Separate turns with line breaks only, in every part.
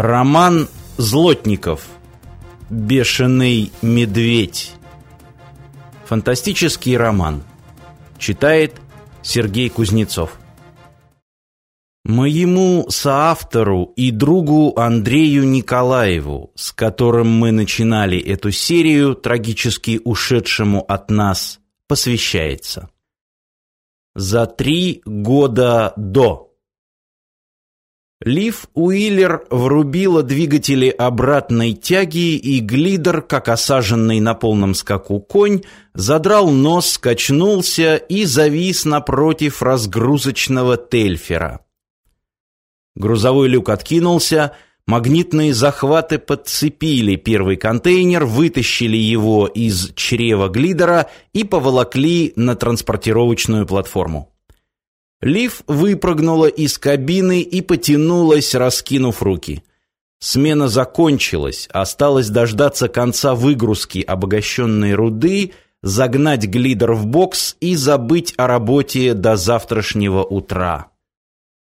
Роман Злотников Бешеный медведь Фантастический роман. Читает Сергей Кузнецов. Моему соавтору и другу Андрею Николаеву, с которым мы начинали эту серию, трагически ушедшему от нас, посвящается. За три года до Лив Уиллер врубила двигатели обратной тяги, и глидер, как осаженный на полном скаку конь, задрал нос, скачнулся и завис напротив разгрузочного тельфера. Грузовой люк откинулся, магнитные захваты подцепили первый контейнер, вытащили его из чрева глидера и поволокли на транспортировочную платформу. Лив выпрыгнула из кабины и потянулась, раскинув руки. Смена закончилась, осталось дождаться конца выгрузки обогащенной руды, загнать глидер в бокс и забыть о работе до завтрашнего утра.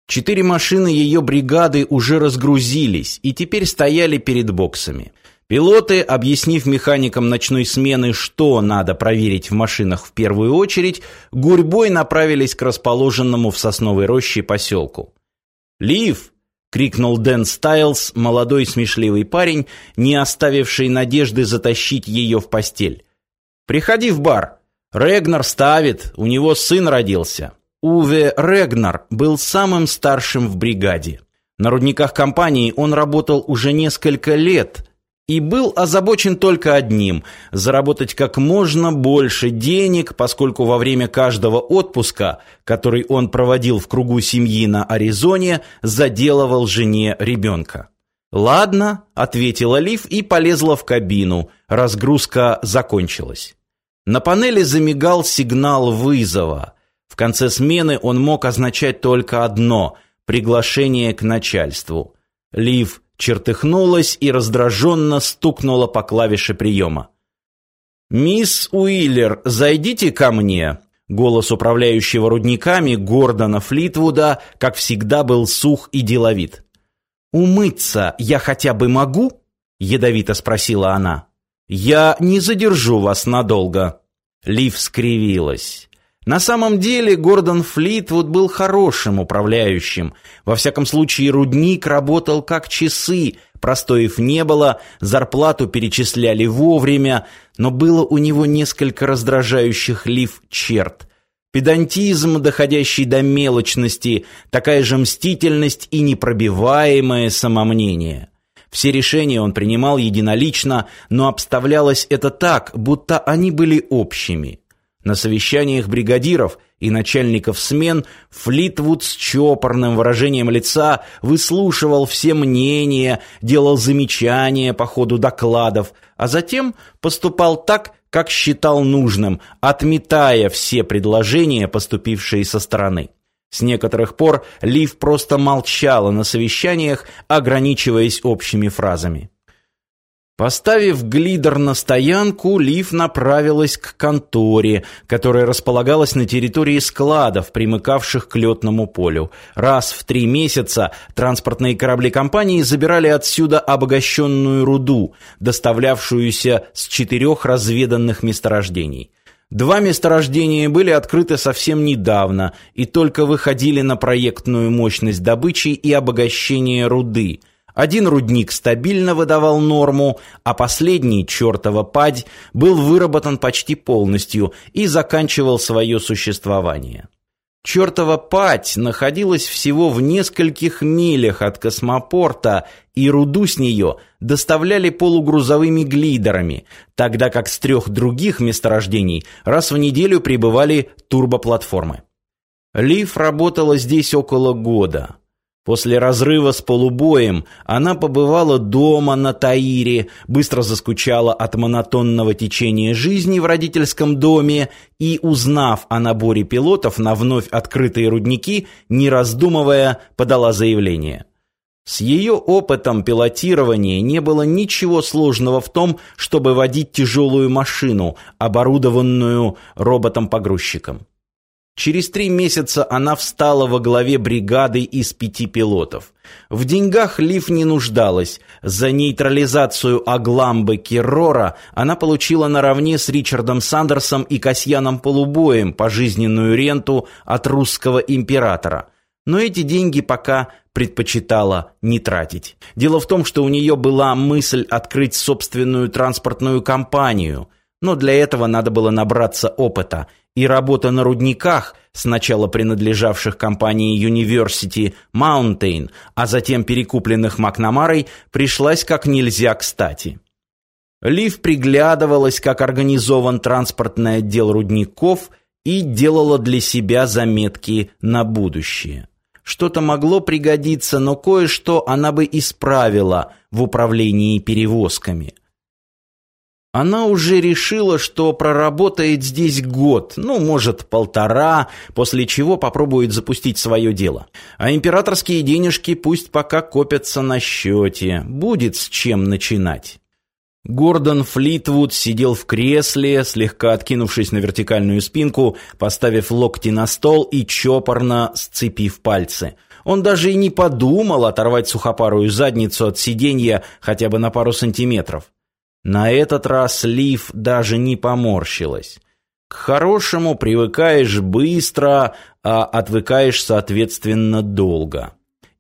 Четыре машины ее бригады уже разгрузились и теперь стояли перед боксами. Пилоты, объяснив механикам ночной смены, что надо проверить в машинах в первую очередь, гурьбой направились к расположенному в сосновой роще поселку. «Лив!» — крикнул Дэн Стайлз, молодой смешливый парень, не оставивший надежды затащить ее в постель. «Приходи в бар. Регнар ставит, у него сын родился». Уве Регнар был самым старшим в бригаде. На рудниках компании он работал уже несколько лет, и был озабочен только одним – заработать как можно больше денег, поскольку во время каждого отпуска, который он проводил в кругу семьи на Аризоне, заделывал жене ребенка. «Ладно», – ответила Лив и полезла в кабину. Разгрузка закончилась. На панели замигал сигнал вызова. В конце смены он мог означать только одно – приглашение к начальству. Лив – чертыхнулась и раздраженно стукнула по клавише приема. «Мисс Уиллер, зайдите ко мне!» Голос управляющего рудниками Гордона Флитвуда, как всегда, был сух и деловит. «Умыться я хотя бы могу?» — ядовито спросила она. «Я не задержу вас надолго». Лив скривилась. На самом деле Гордон Флитвуд был хорошим управляющим. Во всяком случае, рудник работал как часы, простоев не было, зарплату перечисляли вовремя, но было у него несколько раздражающих лив черт. Педантизм, доходящий до мелочности, такая же мстительность и непробиваемое самомнение. Все решения он принимал единолично, но обставлялось это так, будто они были общими. На совещаниях бригадиров и начальников смен Флитвуд с чопорным выражением лица выслушивал все мнения, делал замечания по ходу докладов, а затем поступал так, как считал нужным, отметая все предложения, поступившие со стороны. С некоторых пор Лив просто молчала на совещаниях, ограничиваясь общими фразами. Поставив глидер на стоянку, Лив направилась к конторе, которая располагалась на территории складов, примыкавших к летному полю. Раз в три месяца транспортные корабли компании забирали отсюда обогащенную руду, доставлявшуюся с четырех разведанных месторождений. Два месторождения были открыты совсем недавно и только выходили на проектную мощность добычи и обогащения руды – один рудник стабильно выдавал норму, а последний, чертова падь, был выработан почти полностью и заканчивал свое существование. Чертова падь находилась всего в нескольких милях от космопорта, и руду с нее доставляли полугрузовыми глидерами, тогда как с трех других месторождений раз в неделю прибывали турбоплатформы. Лиф работала здесь около года. После разрыва с полубоем она побывала дома на Таире, быстро заскучала от монотонного течения жизни в родительском доме и, узнав о наборе пилотов на вновь открытые рудники, не раздумывая, подала заявление. С ее опытом пилотирования не было ничего сложного в том, чтобы водить тяжелую машину, оборудованную роботом-погрузчиком. Через три месяца она встала во главе бригады из пяти пилотов. В деньгах Лив не нуждалась. За нейтрализацию Агламбы Киррора она получила наравне с Ричардом Сандерсом и Касьяном Полубоем пожизненную ренту от русского императора. Но эти деньги пока предпочитала не тратить. Дело в том, что у нее была мысль открыть собственную транспортную компанию – но для этого надо было набраться опыта, и работа на рудниках, сначала принадлежавших компании University Mountain, а затем перекупленных Макнамарой, пришлась как нельзя кстати. Лив приглядывалась, как организован транспортный отдел рудников и делала для себя заметки на будущее. Что-то могло пригодиться, но кое-что она бы исправила в управлении перевозками – она уже решила, что проработает здесь год, ну, может, полтора, после чего попробует запустить свое дело. А императорские денежки пусть пока копятся на счете, будет с чем начинать. Гордон Флитвуд сидел в кресле, слегка откинувшись на вертикальную спинку, поставив локти на стол и чопорно сцепив пальцы. Он даже и не подумал оторвать сухопарую задницу от сиденья хотя бы на пару сантиметров. На этот раз Лив даже не поморщилась. К хорошему привыкаешь быстро, а отвыкаешь, соответственно, долго.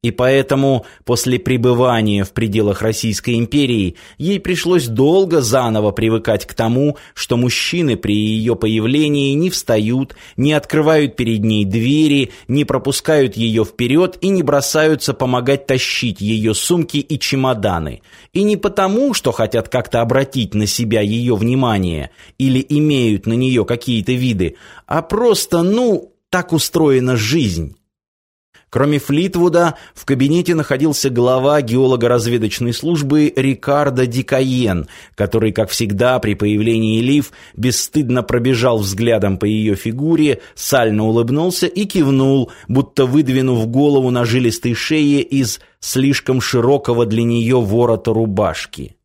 И поэтому после пребывания в пределах Российской империи ей пришлось долго заново привыкать к тому, что мужчины при ее появлении не встают, не открывают перед ней двери, не пропускают ее вперед и не бросаются помогать тащить ее сумки и чемоданы. И не потому, что хотят как-то обратить на себя ее внимание или имеют на нее какие-то виды, а просто, ну, так устроена жизнь. Кроме Флитвуда, в кабинете находился глава геолого-разведочной службы Рикардо Дикаен, который, как всегда, при появлении Лив бесстыдно пробежал взглядом по ее фигуре, сально улыбнулся и кивнул, будто выдвинув голову на жилистой шее из слишком широкого для нее ворота рубашки.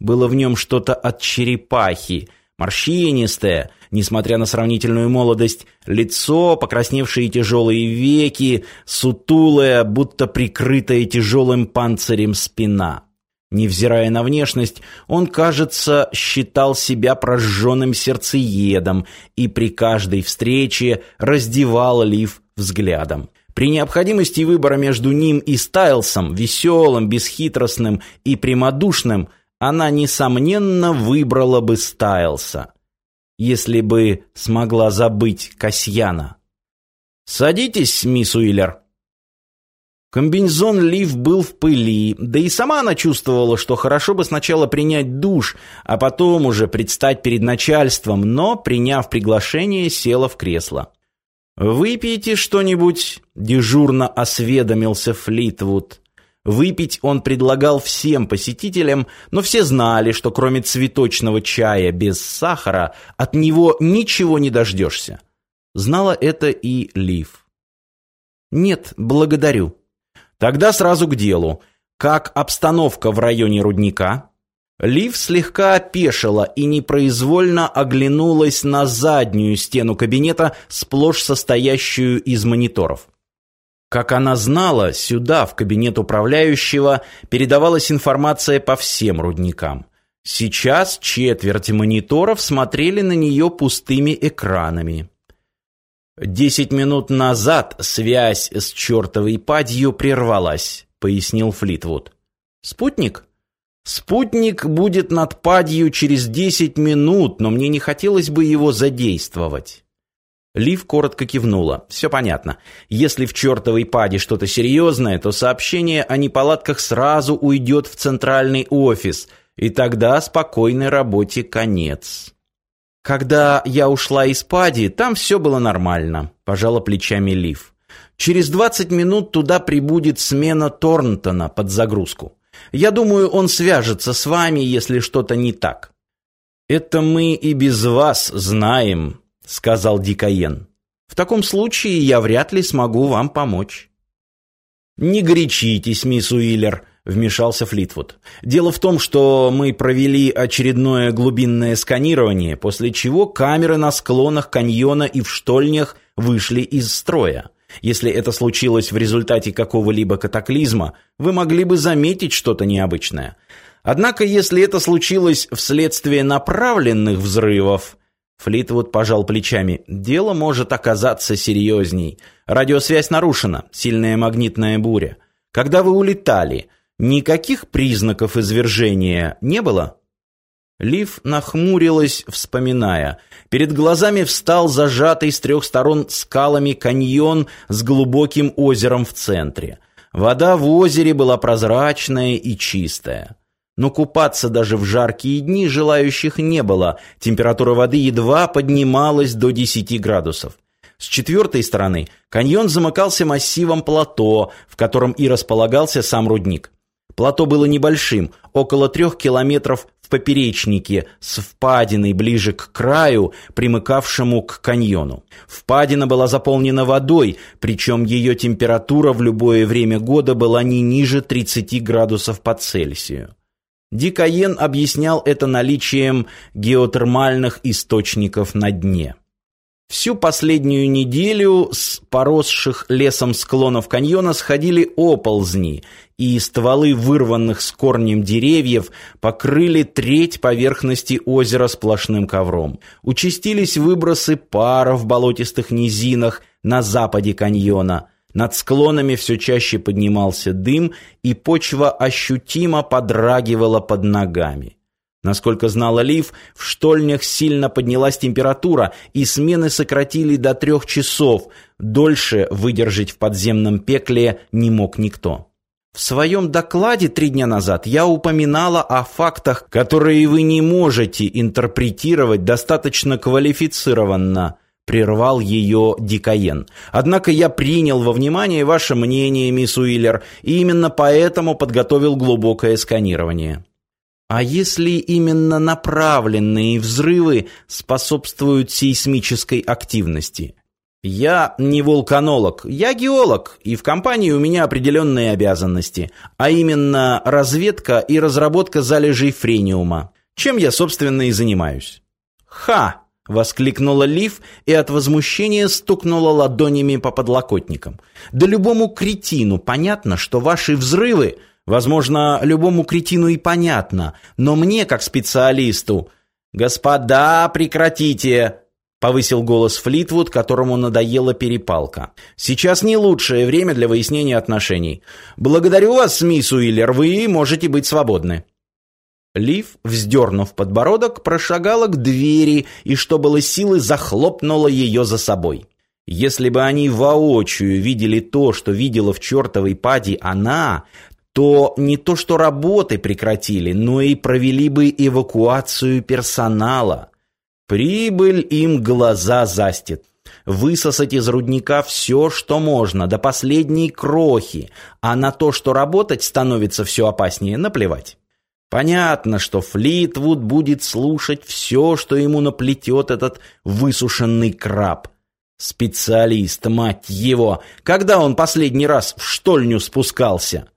Было в нем что-то от черепахи, морщинистое, несмотря на сравнительную молодость, лицо, покрасневшие тяжелые веки, сутулая, будто прикрытая тяжелым панцирем спина. Невзирая на внешность, он, кажется, считал себя прожженным сердцеедом и при каждой встрече раздевал Лив взглядом. При необходимости выбора между ним и Стайлсом, веселым, бесхитростным и прямодушным, она, несомненно, выбрала бы Стайлса если бы смогла забыть Касьяна. «Садитесь, мисс Уиллер». Комбинезон Лив был в пыли, да и сама она чувствовала, что хорошо бы сначала принять душ, а потом уже предстать перед начальством, но, приняв приглашение, села в кресло. «Выпейте что-нибудь?» – дежурно осведомился Флитвуд. Выпить он предлагал всем посетителям, но все знали, что кроме цветочного чая без сахара от него ничего не дождешься. Знала это и Лив. «Нет, благодарю». Тогда сразу к делу. Как обстановка в районе рудника? Лив слегка опешила и непроизвольно оглянулась на заднюю стену кабинета, сплошь состоящую из мониторов. Как она знала, сюда, в кабинет управляющего, передавалась информация по всем рудникам. Сейчас четверть мониторов смотрели на нее пустыми экранами. «Десять минут назад связь с чертовой падью прервалась», — пояснил Флитвуд. «Спутник?» «Спутник будет над падью через десять минут, но мне не хотелось бы его задействовать». Лив коротко кивнула. Все понятно. Если в чертовой паде что-то серьезное, то сообщение о неполадках сразу уйдет в центральный офис, и тогда спокойной работе конец. Когда я ушла из пади, там все было нормально, пожала плечами Лив. Через 20 минут туда прибудет смена Торнтона под загрузку. Я думаю, он свяжется с вами, если что-то не так. Это мы и без вас знаем, — сказал Дикаен. «В таком случае я вряд ли смогу вам помочь». «Не горячитесь, мисс Уиллер», вмешался Флитвуд. «Дело в том, что мы провели очередное глубинное сканирование, после чего камеры на склонах каньона и в штольнях вышли из строя. Если это случилось в результате какого-либо катаклизма, вы могли бы заметить что-то необычное. Однако, если это случилось вследствие направленных взрывов, Флитвуд пожал плечами. «Дело может оказаться серьезней. Радиосвязь нарушена, сильная магнитная буря. Когда вы улетали, никаких признаков извержения не было?» Лив нахмурилась, вспоминая. Перед глазами встал зажатый с трех сторон скалами каньон с глубоким озером в центре. Вода в озере была прозрачная и чистая. Но купаться даже в жаркие дни желающих не было. Температура воды едва поднималась до 10 градусов. С четвертой стороны каньон замыкался массивом плато, в котором и располагался сам рудник. Плато было небольшим, около трех километров в поперечнике, с впадиной ближе к краю, примыкавшему к каньону. Впадина была заполнена водой, причем ее температура в любое время года была не ниже 30 градусов по Цельсию. Дикаен объяснял это наличием геотермальных источников на дне. Всю последнюю неделю с поросших лесом склонов каньона сходили оползни, и стволы вырванных с корнем деревьев покрыли треть поверхности озера сплошным ковром. Участились выбросы пара в болотистых низинах на западе каньона – над склонами все чаще поднимался дым, и почва ощутимо подрагивала под ногами. Насколько знала Лив, в штольнях сильно поднялась температура, и смены сократили до трех часов. Дольше выдержать в подземном пекле не мог никто. В своем докладе три дня назад я упоминала о фактах, которые вы не можете интерпретировать достаточно квалифицированно, прервал ее Дикаен. Однако я принял во внимание ваше мнение, мисс Уиллер, и именно поэтому подготовил глубокое сканирование. А если именно направленные взрывы способствуют сейсмической активности? Я не вулканолог, я геолог, и в компании у меня определенные обязанности, а именно разведка и разработка залежей френиума, чем я, собственно, и занимаюсь. Ха! — воскликнула Лив и от возмущения стукнула ладонями по подлокотникам. «Да любому кретину понятно, что ваши взрывы, возможно, любому кретину и понятно, но мне, как специалисту...» «Господа, прекратите!» — повысил голос Флитвуд, которому надоела перепалка. «Сейчас не лучшее время для выяснения отношений. Благодарю вас, мисс Уиллер, вы можете быть свободны». Лив, вздернув подбородок, прошагала к двери и, что было силы, захлопнула ее за собой. Если бы они воочию видели то, что видела в чертовой паде она, то не то что работы прекратили, но и провели бы эвакуацию персонала. Прибыль им глаза застит. Высосать из рудника все, что можно, до последней крохи, а на то, что работать становится все опаснее, наплевать. Понятно, что Флитвуд будет слушать все, что ему наплетет этот высушенный краб. Специалист, мать его! Когда он последний раз в штольню спускался?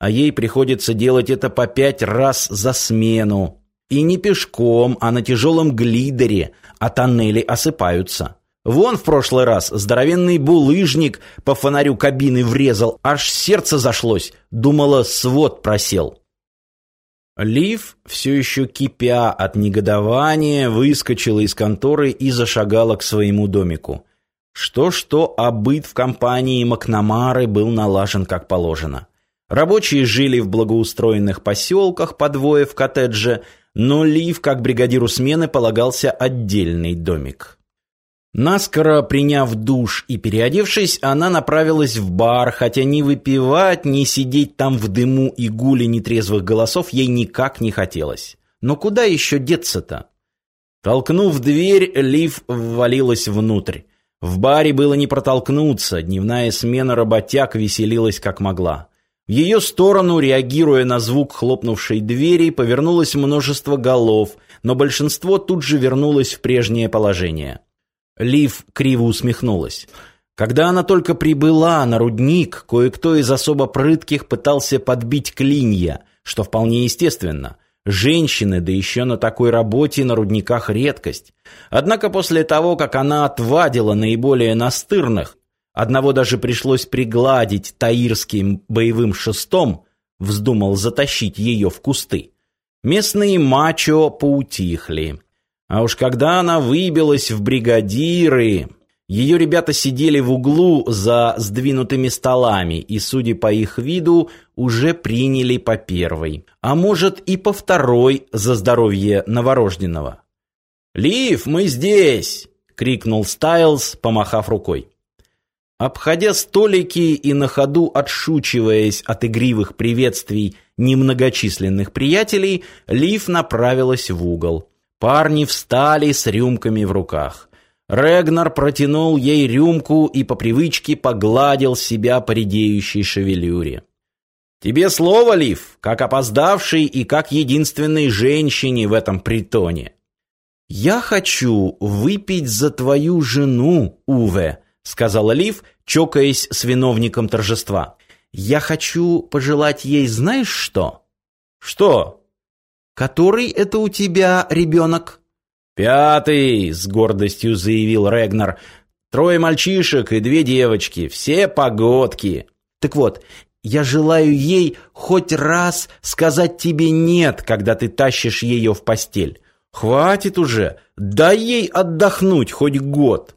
А ей приходится делать это по пять раз за смену. И не пешком, а на тяжелом глидере, а тоннели осыпаются. Вон в прошлый раз здоровенный булыжник по фонарю кабины врезал, аж сердце зашлось, думала, свод просел. Лив, все еще кипя от негодования, выскочила из конторы и зашагала к своему домику. Что-что, а быт в компании Макнамары был налажен как положено. Рабочие жили в благоустроенных поселках по двое в коттедже, но Лив, как бригадиру смены, полагался отдельный домик. Наскоро приняв душ и переодевшись, она направилась в бар, хотя ни выпивать, ни сидеть там в дыму и гуле нетрезвых голосов ей никак не хотелось. Но куда еще деться-то? Толкнув дверь, Лив ввалилась внутрь. В баре было не протолкнуться, дневная смена работяг веселилась как могла. В ее сторону, реагируя на звук хлопнувшей двери, повернулось множество голов, но большинство тут же вернулось в прежнее положение. Лив криво усмехнулась. Когда она только прибыла на рудник, кое-кто из особо прытких пытался подбить клинья, что вполне естественно. Женщины, да еще на такой работе на рудниках редкость. Однако после того, как она отвадила наиболее настырных, одного даже пришлось пригладить таирским боевым шестом, вздумал затащить ее в кусты. Местные мачо поутихли. А уж когда она выбилась в бригадиры, ее ребята сидели в углу за сдвинутыми столами и, судя по их виду, уже приняли по первой, а может и по второй за здоровье новорожденного. «Лив, мы здесь!» — крикнул Стайлз, помахав рукой. Обходя столики и на ходу отшучиваясь от игривых приветствий немногочисленных приятелей, Лив направилась в угол. Парни встали с рюмками в руках. Регнар протянул ей рюмку и по привычке погладил себя по редеющей шевелюре. «Тебе слово, Лив, как опоздавший и как единственной женщине в этом притоне». «Я хочу выпить за твою жену, Уве», — сказала Лив, чокаясь с виновником торжества. «Я хочу пожелать ей знаешь что?» «Что?» «Который это у тебя ребенок?» «Пятый!» — с гордостью заявил Регнар. «Трое мальчишек и две девочки, все погодки!» «Так вот, я желаю ей хоть раз сказать тебе «нет», когда ты тащишь ее в постель. Хватит уже, дай ей отдохнуть хоть год!»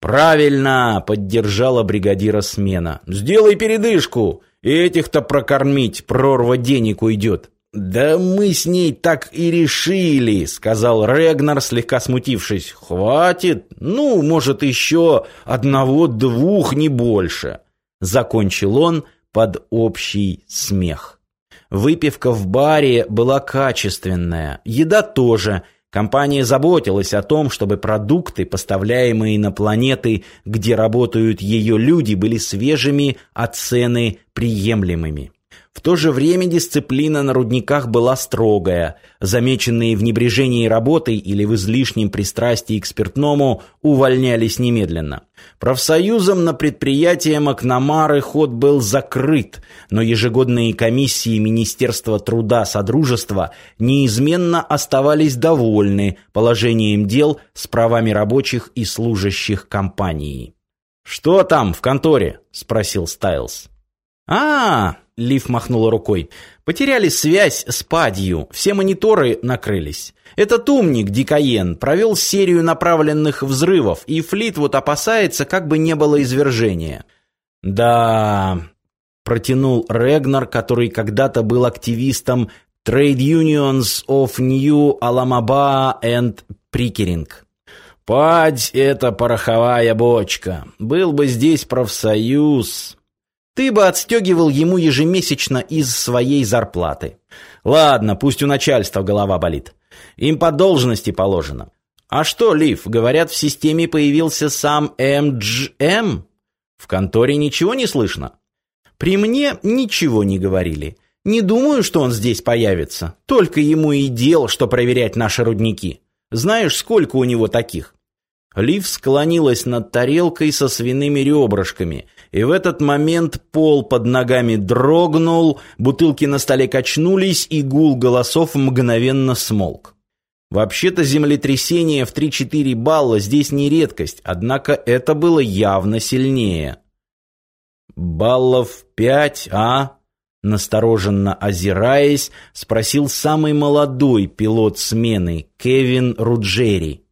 «Правильно!» — поддержала бригадира смена. «Сделай передышку! Этих-то прокормить прорва денег уйдет!» «Да мы с ней так и решили», — сказал Регнар, слегка смутившись. «Хватит, ну, может, еще одного-двух, не больше», — закончил он под общий смех. Выпивка в баре была качественная, еда тоже. Компания заботилась о том, чтобы продукты, поставляемые на планеты, где работают ее люди, были свежими, а цены приемлемыми. В то же время дисциплина на рудниках была строгая. Замеченные в небрежении работой или в излишнем пристрастии к спиртному увольнялись немедленно. Профсоюзом на предприятие Макнамары ход был закрыт, но ежегодные комиссии Министерства труда Содружества неизменно оставались довольны положением дел с правами рабочих и служащих компании. «Что там в конторе?» – спросил Стайлз. «А, Лив махнула рукой. «Потеряли связь с Падью, все мониторы накрылись. Этот умник, Дикаен, провел серию направленных взрывов, и Флитвуд опасается, как бы не было извержения». «Да...» — протянул Регнар, который когда-то был активистом Trade Unions of New Alamaba and Prickering. «Падь — это пороховая бочка. Был бы здесь профсоюз...» Ты бы отстегивал ему ежемесячно из своей зарплаты. Ладно, пусть у начальства голова болит. Им по должности положено. А что, Лив, говорят, в системе появился сам МГМ? В конторе ничего не слышно? При мне ничего не говорили. Не думаю, что он здесь появится. Только ему и дел, что проверять наши рудники. Знаешь, сколько у него таких? Лив склонилась над тарелкой со свиными ребрышками, и в этот момент пол под ногами дрогнул, бутылки на столе качнулись, и гул голосов мгновенно смолк. Вообще-то землетрясение в 3-4 балла здесь не редкость, однако это было явно сильнее. «Баллов пять, а?» Настороженно озираясь, спросил самый молодой пилот смены, Кевин Руджери.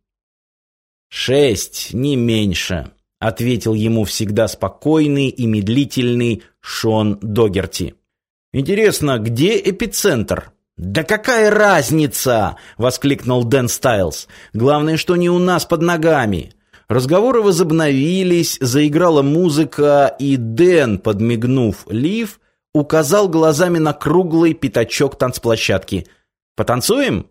«Шесть, не меньше», — ответил ему всегда спокойный и медлительный Шон Догерти. «Интересно, где эпицентр?» «Да какая разница!» — воскликнул Дэн Стайлз. «Главное, что не у нас под ногами». Разговоры возобновились, заиграла музыка, и Дэн, подмигнув Лив, указал глазами на круглый пятачок танцплощадки. «Потанцуем?»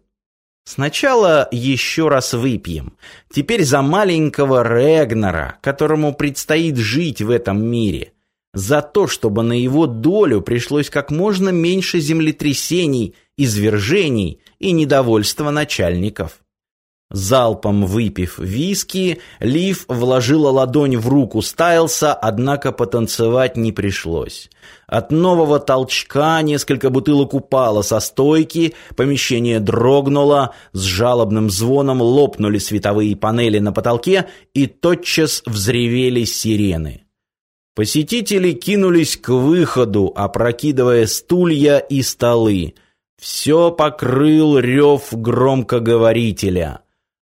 Сначала еще раз выпьем. Теперь за маленького Регнера, которому предстоит жить в этом мире. За то, чтобы на его долю пришлось как можно меньше землетрясений, извержений и недовольства начальников. Залпом выпив виски, Лив вложила ладонь в руку Стайлса, однако потанцевать не пришлось. От нового толчка несколько бутылок упало со стойки, помещение дрогнуло, с жалобным звоном лопнули световые панели на потолке и тотчас взревели сирены. Посетители кинулись к выходу, опрокидывая стулья и столы. Все покрыл рев громкоговорителя.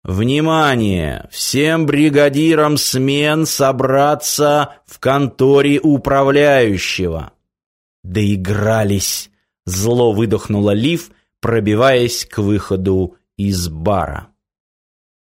Внимание! Всем бригадирам смен собраться в конторе управляющего. Доигрались. Зло выдохнула Лив, пробиваясь к выходу из бара.